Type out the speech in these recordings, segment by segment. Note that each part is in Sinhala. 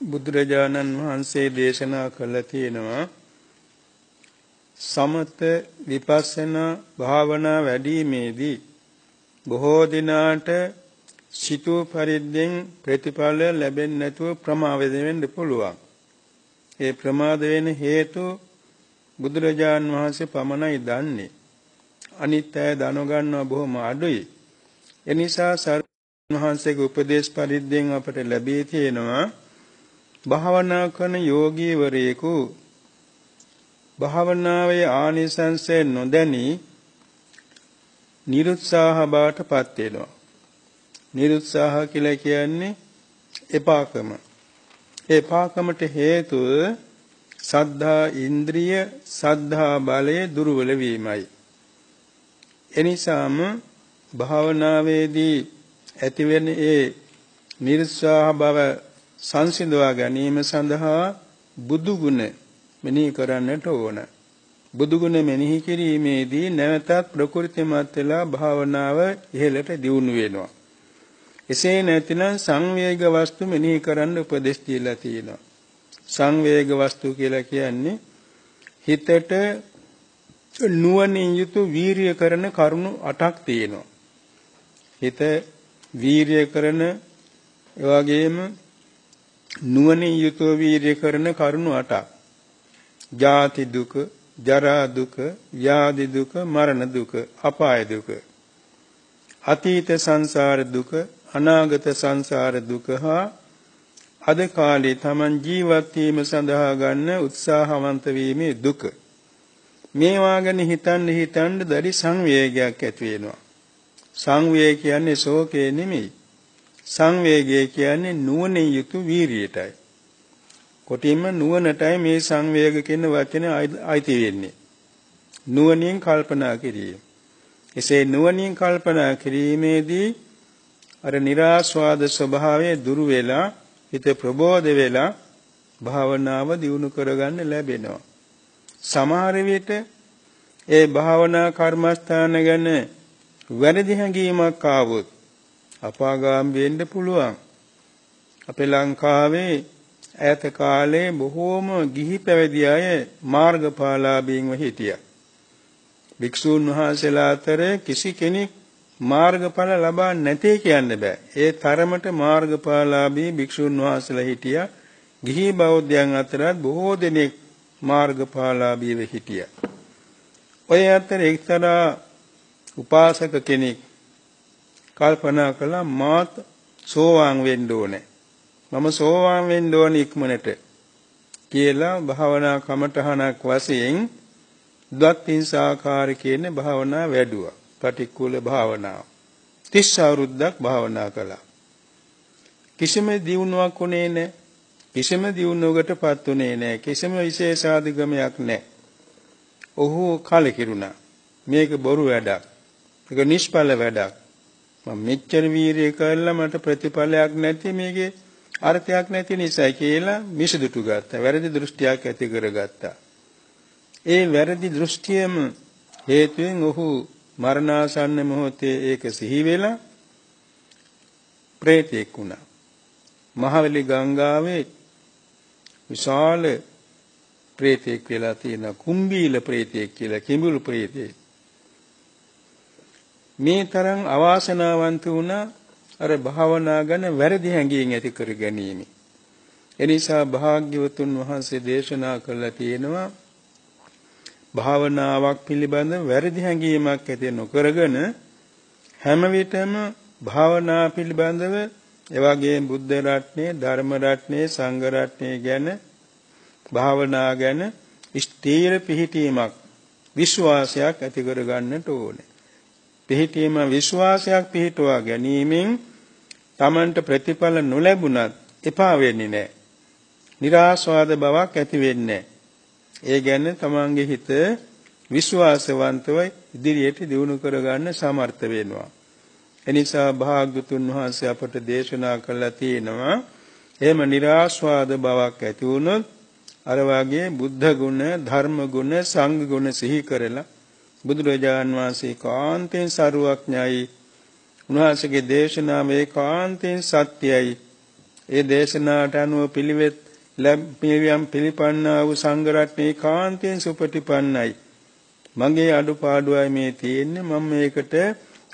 බුදුරජාණන් වහන්සේ දේශනා කළ තියෙනවා සමත විපස්සනා භාවනා වැඩිීමේදී බොහෝ දිනාට සිතූ පරිද්දෙන් ප්‍රතිඵල ලැබෙන්නේ නැතුව ප්‍රමාද වෙන්න පුළුවන්. ඒ ප්‍රමාද වෙන හේතු බුදුරජාන් වහන්සේ පමණයි දන්නේ. අනිත් අය දැනගන්නවා බොහොම අඩුයි. එනිසා සර්වඥ වහන්සේගේ උපදේශ පරිද්දෙන් අපට ලැබී තියෙනවා භාවනා කරන යෝගීවරයෙකු භාවනාවේ ආනිසංසය නොදැනි නිරුත්සාහ බවට පත් වෙනවා. නිරුත්සාහ කියලා කියන්නේ එපාකම. එපාකමට හේතුව සද්ධා ඉන්ද්‍රිය සද්ධා බලය දුර්වල වීමයි. එනිසාම භාවනාවේදී ඇතිවෙන ඒ නිරුත්සාහ බව සංසිඳවා ගැනීම සඳහා බුදු ගුණ මෙනෙහි කරන්නට ඕන. බුදු ගුණ මෙනෙහි කිරීමේදී නැවතත් ප්‍රකෘතිමත් වෙලා භාවනාව ඉහළට දියුණු වෙනවා. එසේ නැතිනම් සංවේග වස්තු මෙනෙහි කරන්න උපදෙස් දීලා තියෙනවා. සංවේග වස්තු කියලා කියන්නේ හිතට නුවණින් යුතු වීරිය කරන කරුණු 8ක් තියෙනවා. හිත වීරිය කරන එවාගෙම නුවණින් යුතුව වීරිය කරන කරුණු 8ක්. ජාති දුක, ජරා දුක, ව්‍යාධි දුක, මරණ දුක, අපාය දුක. අතීත සංසාර දුක, අනාගත සංසාර දුක හා අද කාලේ Taman ජීවත් වීම සඳහා ගන්න උත්සාහවන්ත වීමේ දුක. මේවා ගැන හිතන්න හිතන්න දැඩි සංවේගයක් ඇති වෙනවා. සංවේගය කියන්නේ ශෝකේ නෙමෙයි. සංවේගය කියන්නේ නුවණින් යුතු වීරියටයි. කොටින්ම නුවණටයි මේ සංවේග කියන වචනේ අයිති වෙන්නේ. නුවණින් කල්පනා කිරීම. එසේ නුවණින් කල්පනා කිරීමේදී අර નિરાස්වාද ස්වභාවය දුරු වෙලා හිත ප්‍රබෝධ වෙලා භාවනාව දියුණු කරගන්න ලැබෙනවා. සමහර විට ඒ භාවනා කර්මස්ථාන ගැන වැරදි හැඟීමක් ආවොත් අපාගාම වෙන්න පුළුවන්. අපේ ලංකාවේ ඈත කාලේ බොහෝම ගිහි පැවිදි අය මාර්ගඵලාභීන්ව හිටියා. භික්ෂූන් වහන්සේලා අතර කිසි කෙනෙක් මාර්ගඵල ලබා නැtei කියන්න බෑ. ඒ තරමට මාර්ගඵලාභී භික්ෂූන් වහන්සේලා හිටියා. ගිහි බෞද්ධයන් අතරත් බොහෝ දෙනෙක් මාර්ගඵලාභීව හිටියා. ඔය අතර එක්තරා උපාසක කෙනෙක් කල්පනා කළා මාත් සෝවාන් වෙන්න ඕනේ. මම සෝවාන් වෙන්න ඕනේ ඉක්මනට කියලා භාවනා කමඨහනක් වශයෙන් දත්තිංසාකාර කියන භාවනා වැඩුවා. පටික්කුල භාවනාව. 30 අවුරුද්දක් භාවනා කළා. කිසිම දියුණුවක් උනේ නැහැ. කිසිම දියුණුවකටපත් උනේ නැහැ. කිසිම විශේෂාධිගමයක් නැහැ. ඔහු කලකිරුණා. මේක බොරු වැඩක්. ඒක නිෂ්ඵල වැඩක්. මම මෙච්චර වීරිය කළා මට ප්‍රතිඵලයක් නැති මේකේ අර්ථයක් නැති නිසා කියලා මිසදුටු ගත්තා. වැරදි දෘෂ්ටියක් ඇති කරගත්තා. ඒ වැරදි දෘෂ්ටියම හේතුවෙන් ඔහු මරණාසන්න මොහොතේ ඒක සිහි වෙලා ප්‍රේතෙක් වුණා. මහවැලි ගංගාවේ විශාල ප්‍රේතෙක් වෙලා තියෙන කුම්බීල ප්‍රේතෙක් කියලා කිඹුල් ප්‍රේතෙක්. මේ තරම් අවාසනාවන්ත වුණා අර භාවනා ගැන වැරදි හැඟීම් ඇති කර ගැනීම. එනිසා භාග්‍යවතුන් වහන්සේ දේශනා කළා තියෙනවා භාවනාවක් පිළිබඳ වැරදි හැඟීමක් ඇති නොකරගෙන හැම විටම භාවනා පිළිබඳව එවැගේ බුද්ධ රත්නේ ධර්ම රත්නේ සංඝ රත්නේ ගැන භාවනා ගැන ස්ථීර පිහිටීමක් විශ්වාසයක් ඇති කර ගන්නට ඕනේ. පිහිටීම විශ්වාසයක් පිහිටුවා ගැනීමෙන් Tamanට ප්‍රතිඵල නොලැබුණත් එපා වෙන්නේ නැහැ. નિરાස්වාද බවක් ඇති වෙන්නේ ඒ ගැන Tamanගේ හිත විශ්වාසවන්තව ඉදිරියට දියුණු කරගන්න සමර්ථ වෙනවා. එනිසා භාග්‍යතුන් වහන්සේ අපට දේශනා කළා තියෙනවා එහෙම નિરાස්වාද බවක් ඇති වුණොත් අර වාගේ බුද්ධ ගුණ, ධර්ම ගුණ, සංඝ ගුණ සිහි කරලා බුදුරජාන් වහන්සේ කාන්තෙන් සරුවක්ඥයි උන්වහන්සේගේ දේශනාව ඒකාන්තයෙන් සත්‍යයි ඒ දේශනාට අනුව පිළිවෙත් ලැබියම් පිළිපන්නා වූ සංඝ රත්නේ කාන්තෙන් සුපටිපන්නයි. මගේ අඩුපාඩුවයි මේ තියෙන්නේ මම මේකට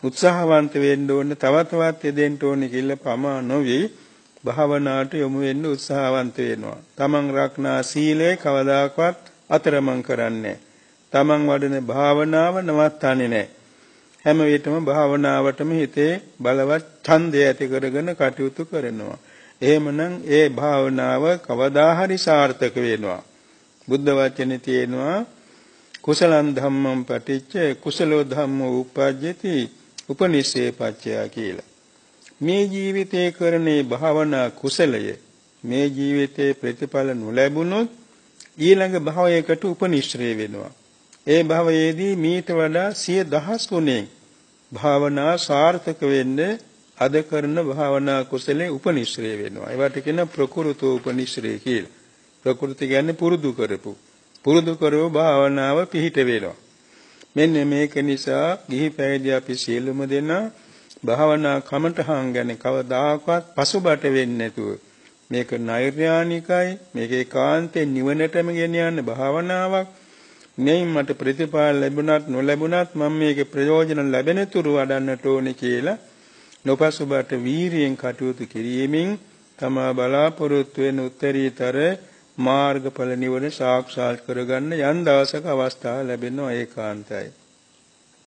උත්සාහවන්ත වෙන්න ඕනේ තව තවත් යෙදෙන්න ඕනේ කියලා පමා නොවි භාවනාවට යොමු වෙන්න උත්සාහවන්ත වෙනවා. තමන් රක්නා සීලය කවදාකවත් අතරමං කරන්නේ තමන් වඩන භාවනාව නවත්තන්නේ නැහැ. හැම විටම භාවනාවටම හිතේ බලවත් ඡන්දය ඇති කරගෙන කටයුතු කරනවා. එහෙමනම් ඒ භාවනාව කවදා හරි සාර්ථක වෙනවා. බුද්ධ වචනේ තියෙනවා කුසලං ධම්මං පටිච්ච කුසලෝ ධම්මෝ උපජ්ජති උපනිස්සේ පච්චය කියලා. මේ ජීවිතයේ කරනේ භාවනා කුසලය මේ ජීවිතයේ ප්‍රතිඵල නොලැබුණොත් ඊළඟ භවයකට උපනිශ්‍රේ වෙනවා. ඒ භවයේදී මීට වඩා සිය දහස් ගුණෙන් භාවනා සාර්ථක වෙන්නේ අද කරන භාවනා කුසලේ උපනිශ්‍රේ වෙනවා. ඒවට කියන ප්‍රකෘතෝ උපනිශ්‍රේ කියලා. ප්‍රකෘති කියන්නේ පුරුදු කරපු. පුරුදු කරව භාවනාව පිහිට වෙනවා. මෙන්න මේක නිසා ගිහි පැවිදි අපි සියලුම දෙනා භාවනා කමඨහං ගැන කවදාකවත් පසුබට වෙන්නේ නැතුව මේක නෛර්යානිකයි මේක ඒකාන්තයෙන් නිවනටම ගෙන යන භාවනාවක් නෙයින් මට ප්‍රතිඵල ලැබුණත් නොලැබුණත් මම මේකේ ප්‍රයෝජන ලැබෙන තුරු වඩන්නට ඕනේ කියලා නොපසුබට වීරියෙන් කටයුතු කිරීමෙන් තමා බලාපොරොත්තු වෙන උත්තරීතර මාර්ගඵල නිවන සාක්ෂාත් කරගන්න යම් දවසක අවස්ථාව ලැබෙනවා ඒකාන්තයි.